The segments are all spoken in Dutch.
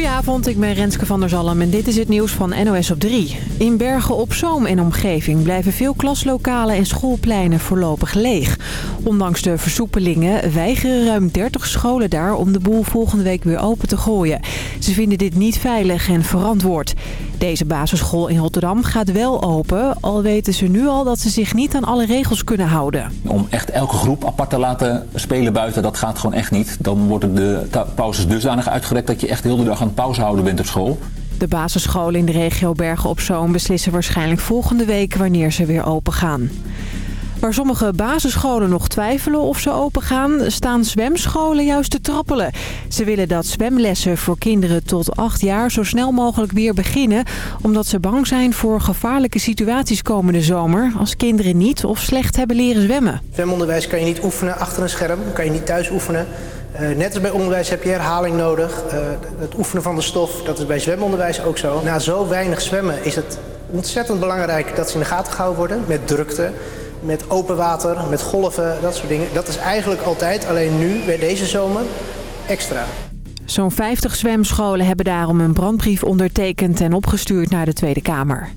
Goedenavond, ik ben Renske van der Zalm en dit is het nieuws van NOS op 3. In Bergen op Zoom en omgeving blijven veel klaslokalen en schoolpleinen voorlopig leeg. Ondanks de versoepelingen weigeren ruim 30 scholen daar om de boel volgende week weer open te gooien. Ze vinden dit niet veilig en verantwoord. Deze basisschool in Rotterdam gaat wel open, al weten ze nu al dat ze zich niet aan alle regels kunnen houden. Om echt elke groep apart te laten spelen buiten, dat gaat gewoon echt niet. Dan worden de pauzes dusdanig uitgerekt dat je echt heel de dag aan pauze houden bent op school. De basisscholen in de regio Bergen op Zoom beslissen waarschijnlijk volgende week wanneer ze weer open gaan. Waar sommige basisscholen nog twijfelen of ze open gaan, staan zwemscholen juist te trappelen. Ze willen dat zwemlessen voor kinderen tot 8 jaar zo snel mogelijk weer beginnen... omdat ze bang zijn voor gevaarlijke situaties komende zomer... als kinderen niet of slecht hebben leren zwemmen. Zwemonderwijs kan je niet oefenen achter een scherm, kan je niet thuis oefenen... Uh, net als bij onderwijs heb je herhaling nodig. Uh, het oefenen van de stof, dat is bij zwemonderwijs ook zo. Na zo weinig zwemmen is het ontzettend belangrijk dat ze in de gaten gehouden worden met drukte met open water, met golven, dat soort dingen. Dat is eigenlijk altijd, alleen nu, bij deze zomer, extra. Zo'n 50 zwemscholen hebben daarom een brandbrief ondertekend en opgestuurd naar de Tweede Kamer.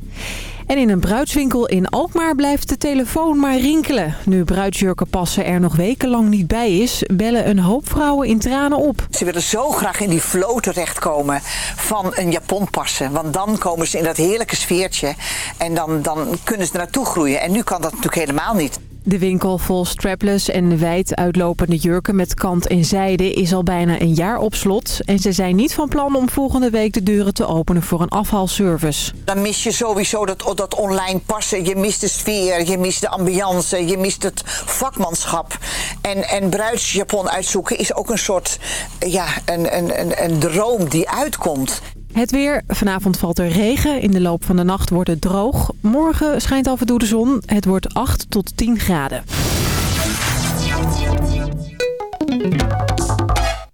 En in een bruidswinkel in Alkmaar blijft de telefoon maar rinkelen. Nu bruidsjurken passen er nog wekenlang niet bij is, bellen een hoop vrouwen in tranen op. Ze willen zo graag in die flow terechtkomen van een japon passen. Want dan komen ze in dat heerlijke sfeertje en dan, dan kunnen ze er naartoe groeien. En nu kan dat natuurlijk helemaal niet. De winkel vol strapless en wijd uitlopende jurken met kant en zijde is al bijna een jaar op slot. En ze zijn niet van plan om volgende week de deuren te openen voor een afhaalservice. Dan mis je sowieso dat, dat online passen. Je mist de sfeer, je mist de ambiance, je mist het vakmanschap. En, en bruidsjapon uitzoeken is ook een soort, ja, een, een, een, een droom die uitkomt. Het weer. Vanavond valt er regen. In de loop van de nacht wordt het droog. Morgen schijnt af en toe de zon. Het wordt 8 tot 10 graden.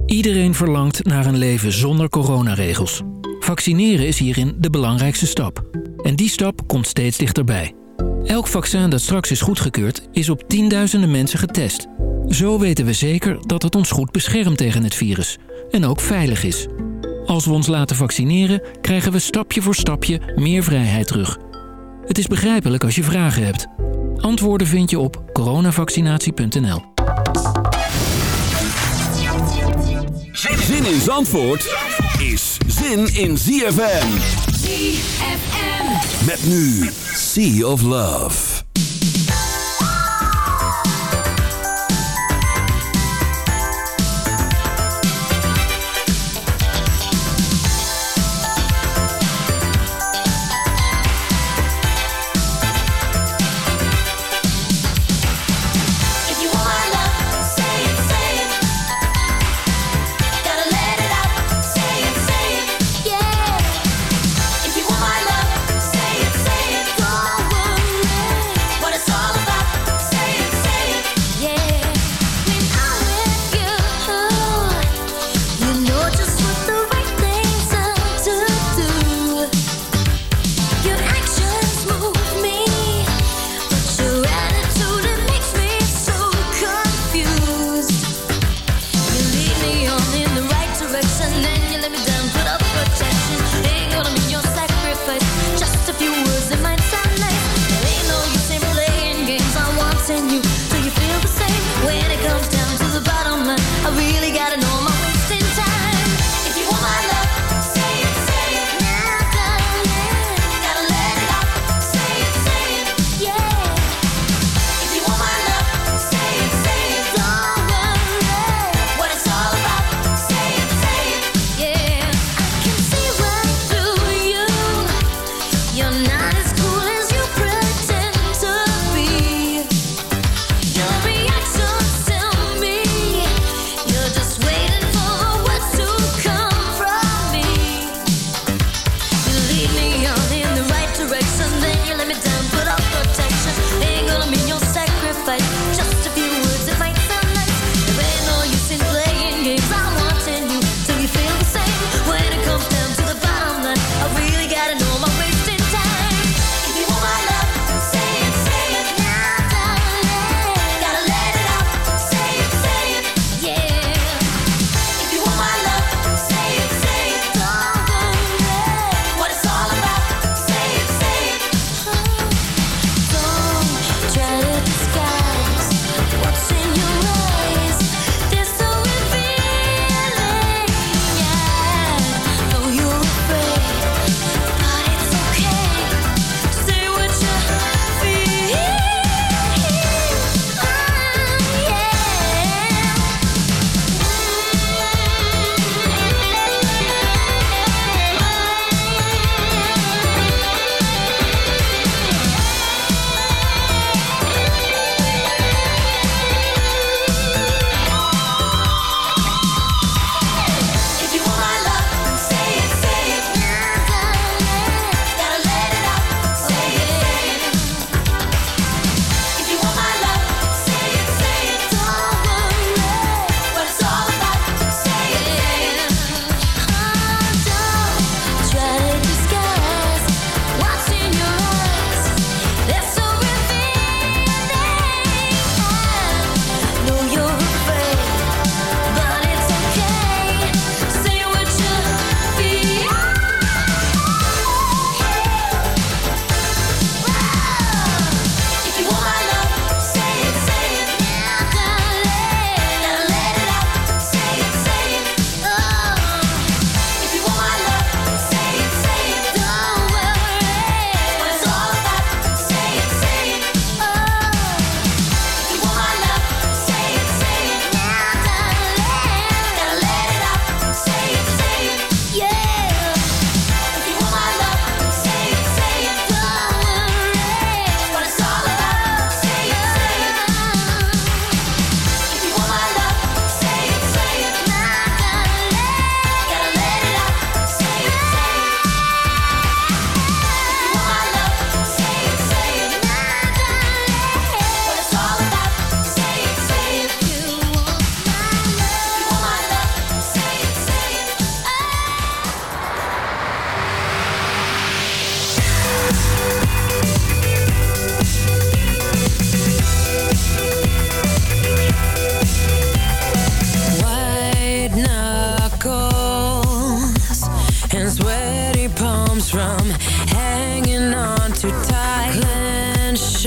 Iedereen verlangt naar een leven zonder coronaregels. Vaccineren is hierin de belangrijkste stap. En die stap komt steeds dichterbij. Elk vaccin dat straks is goedgekeurd is op tienduizenden mensen getest. Zo weten we zeker dat het ons goed beschermt tegen het virus. En ook veilig is. Als we ons laten vaccineren, krijgen we stapje voor stapje meer vrijheid terug. Het is begrijpelijk als je vragen hebt. Antwoorden vind je op coronavaccinatie.nl. Zin in Zandvoort is zin in ZFM. ZFM. Met nu Sea of Love. and then you let me down. and sweaty palms from hanging on too tight. Clench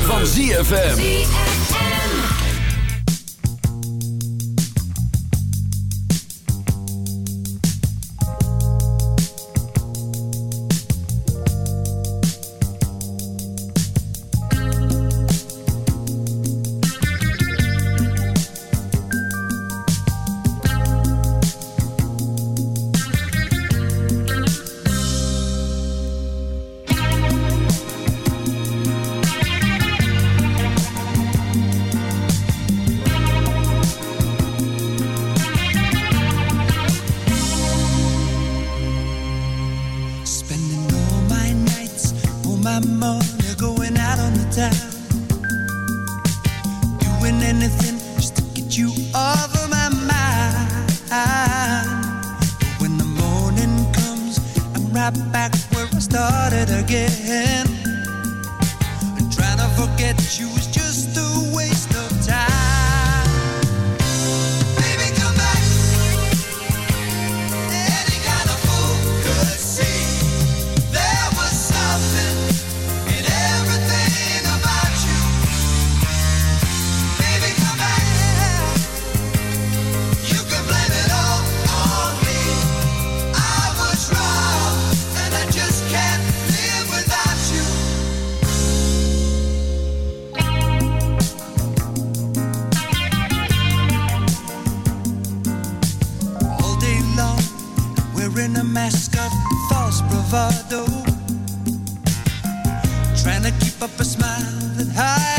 Van ZFM. Wearing a mask of false bravado. Trying to keep up a smile that hides.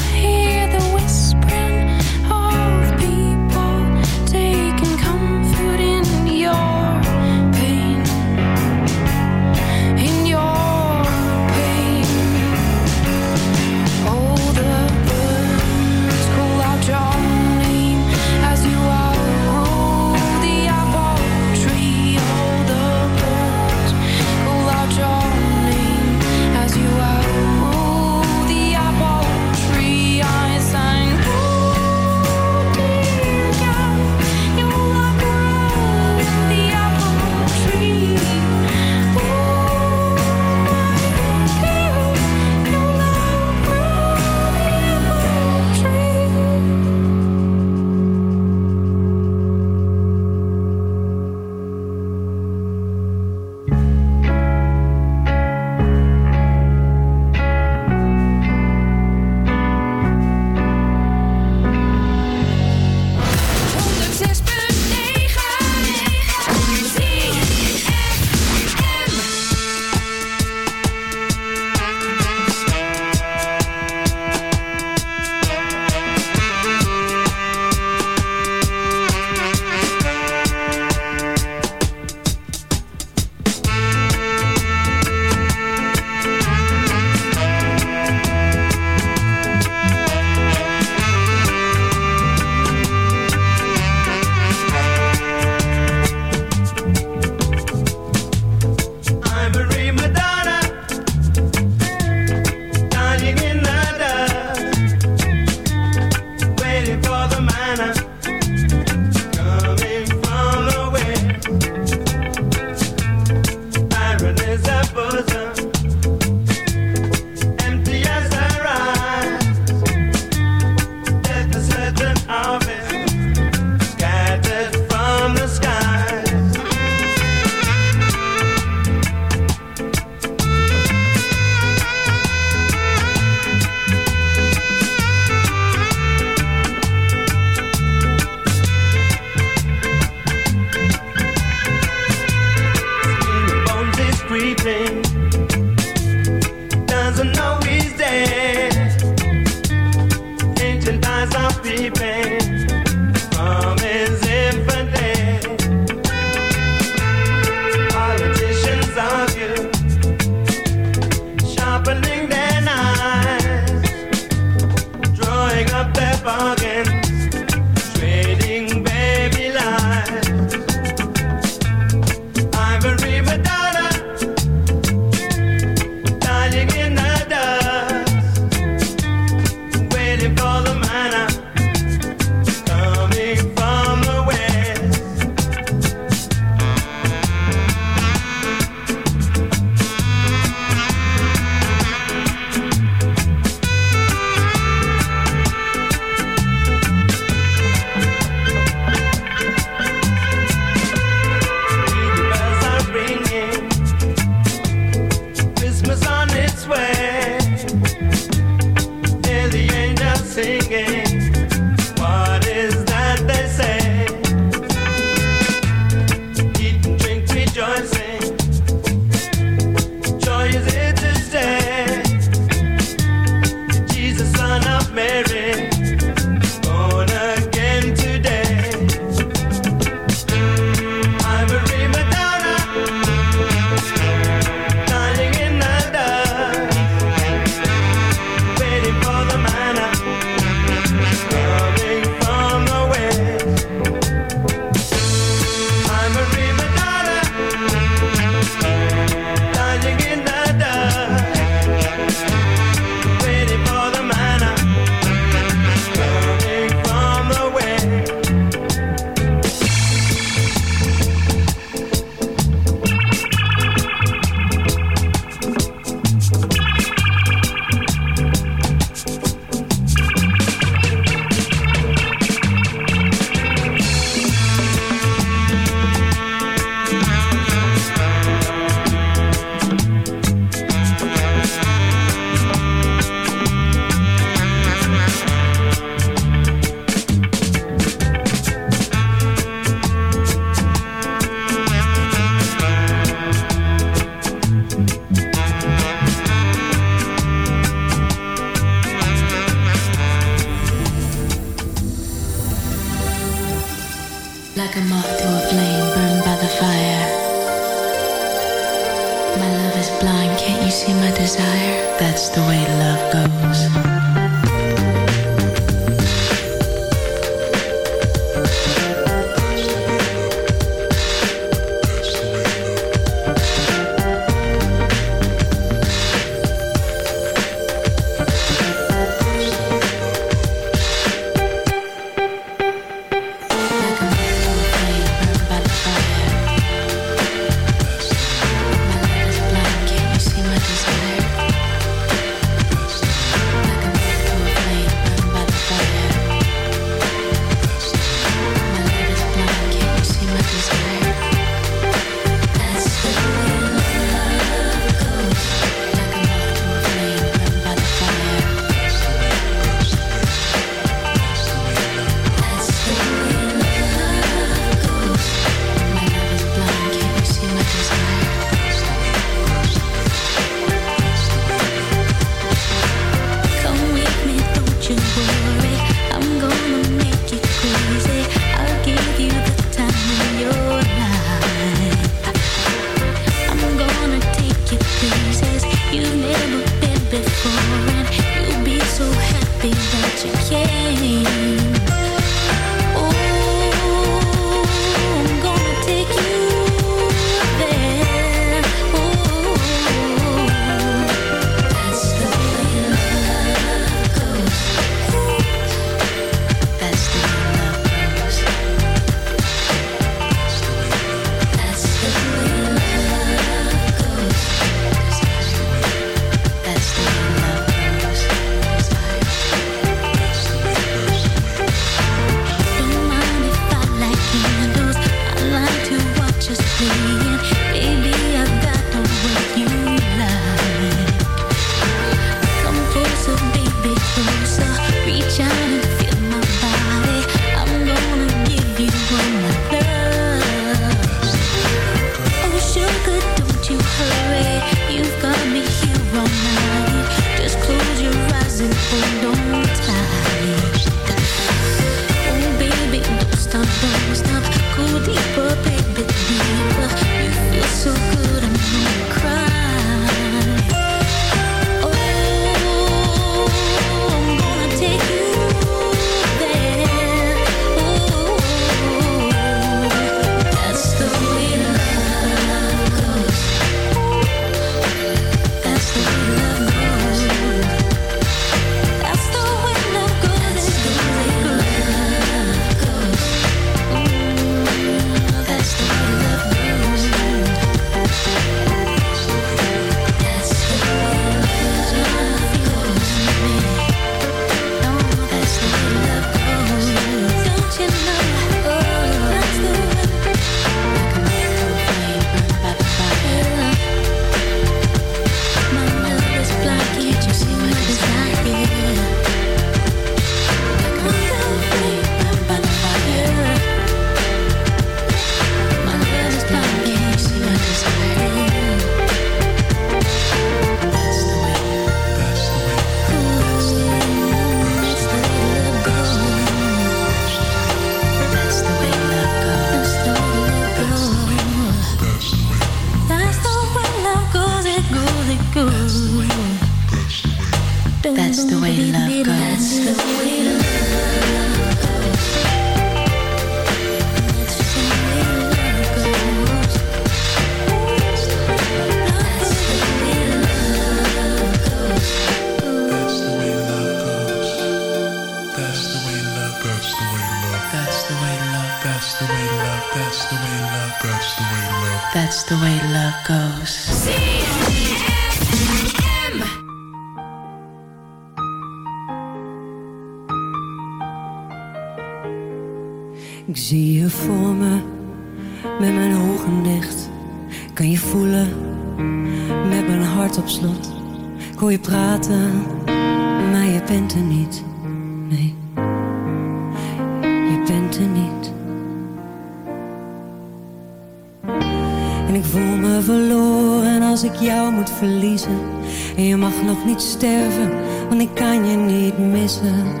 mag nog niet sterven, want ik kan je niet missen.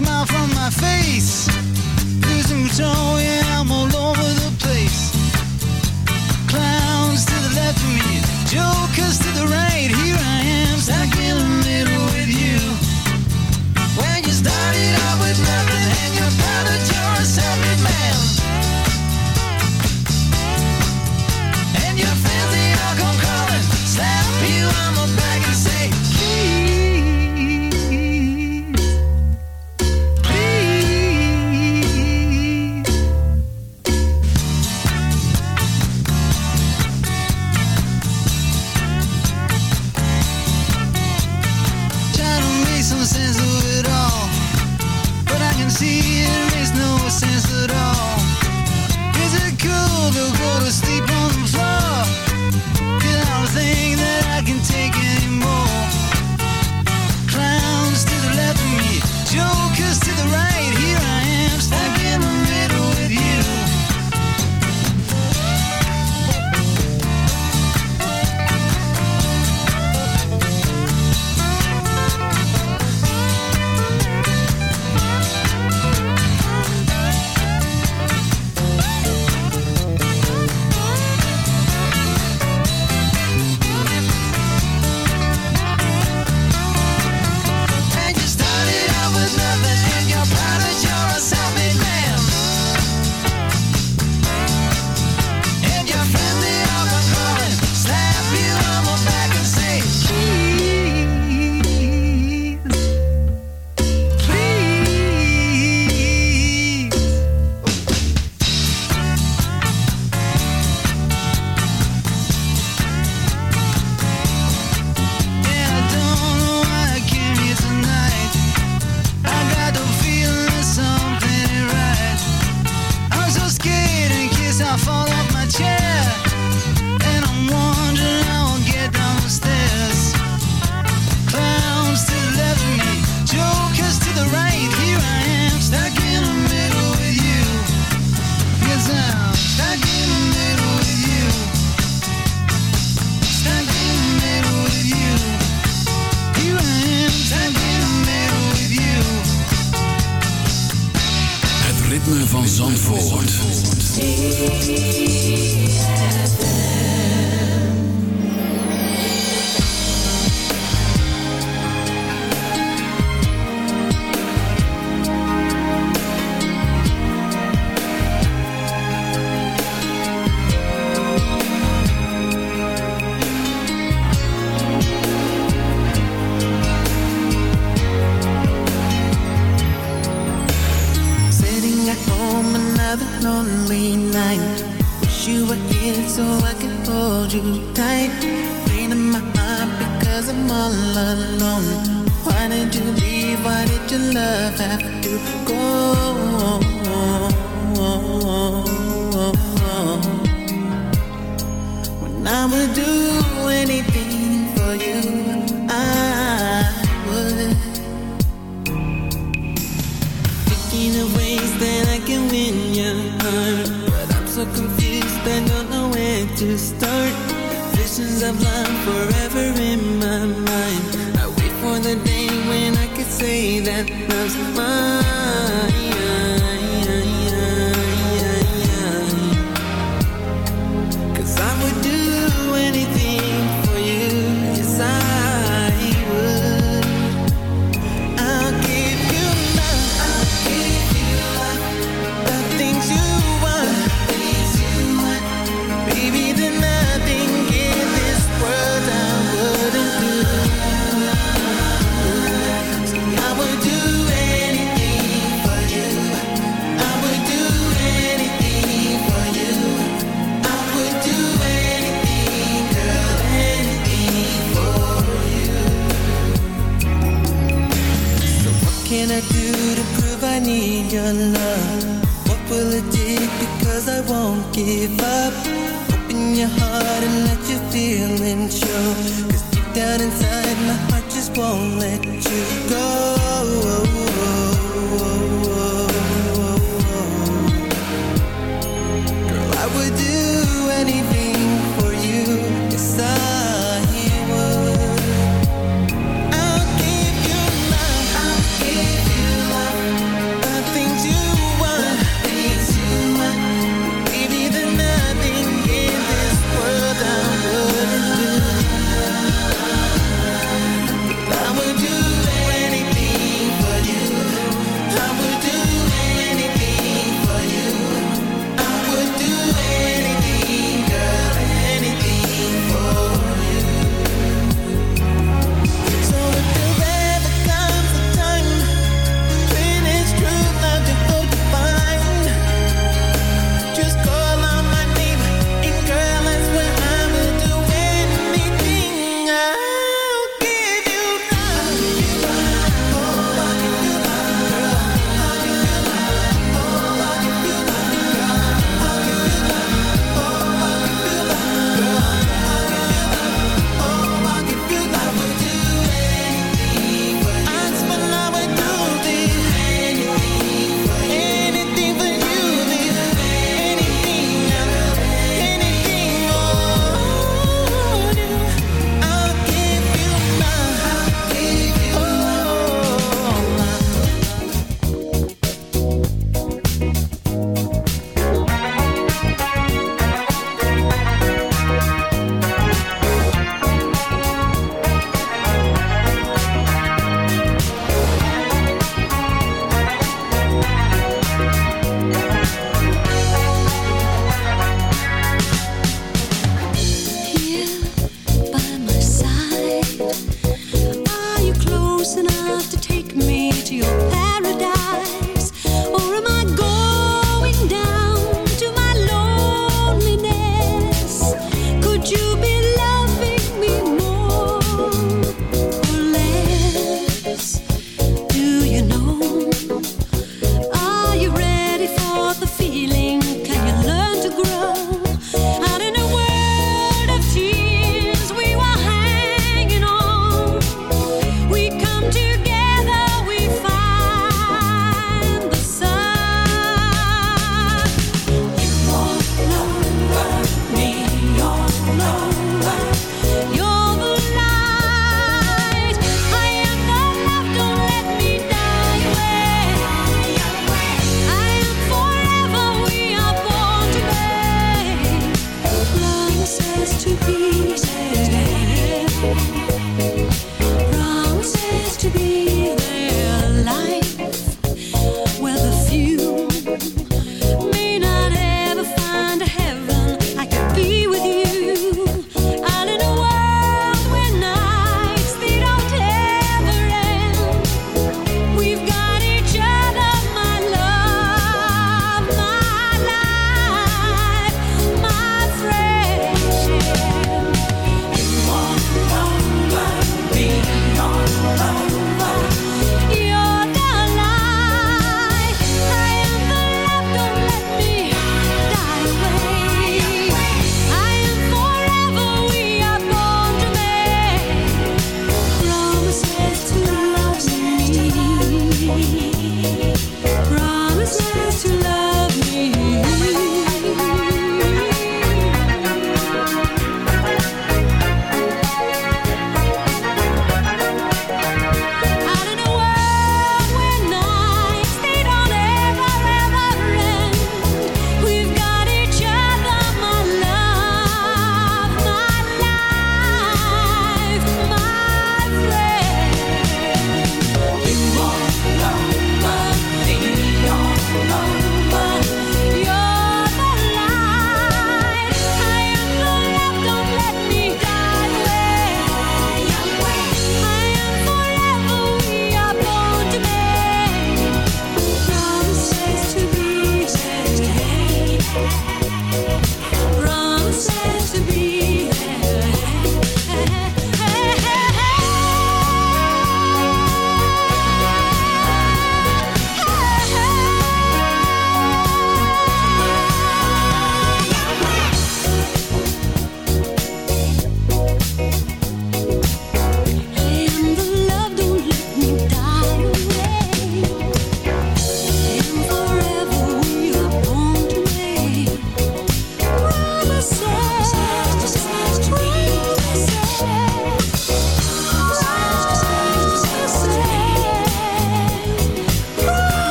my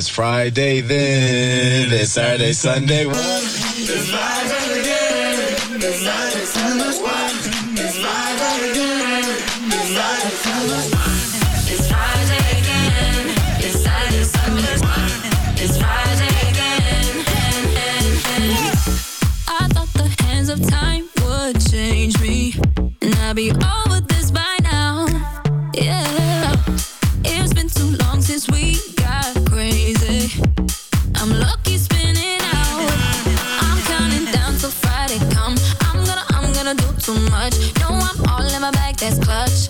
It's Friday then. It's Saturday, Sunday. It's live again. It's live. much. No, I'm all in my bag, that's clutch.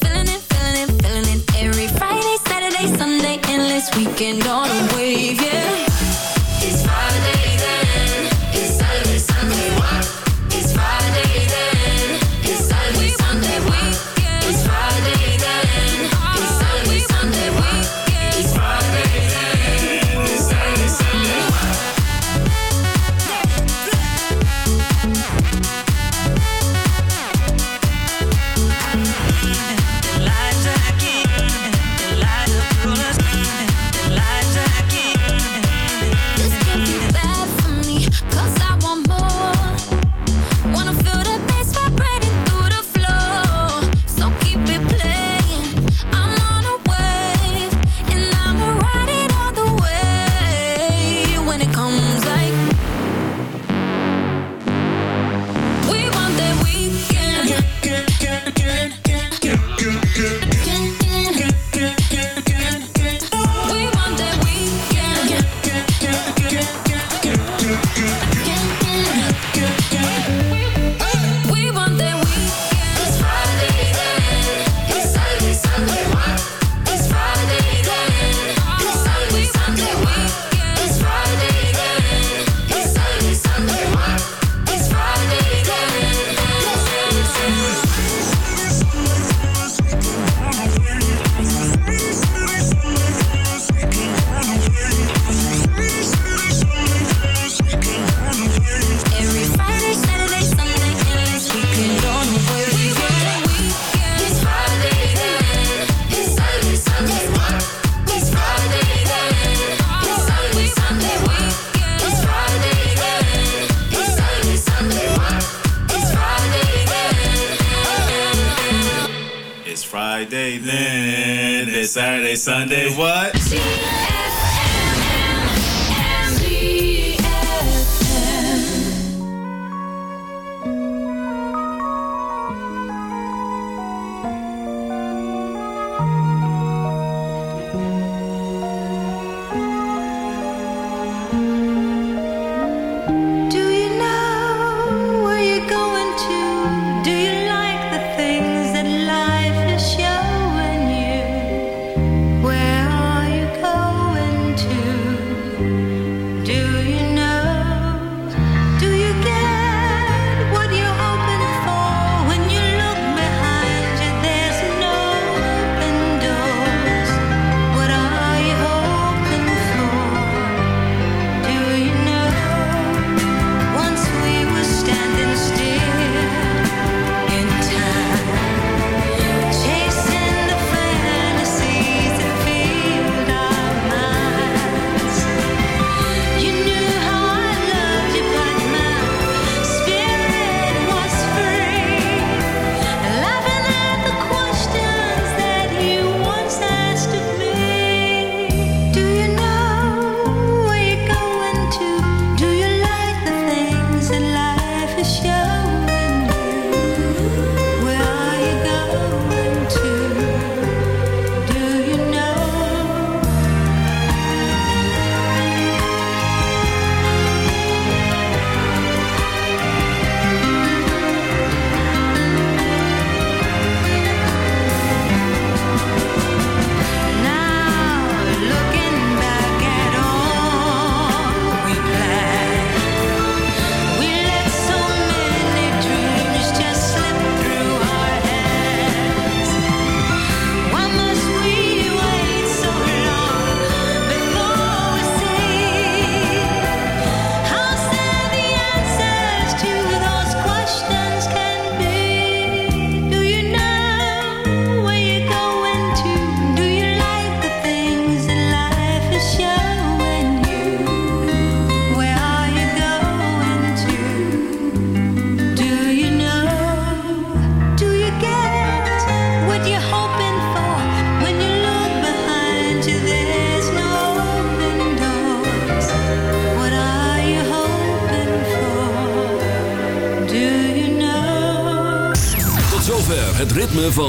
Feeling it, feeling it, feeling it. Every Friday, Saturday, Sunday, endless weekend on a way. Sunday. What?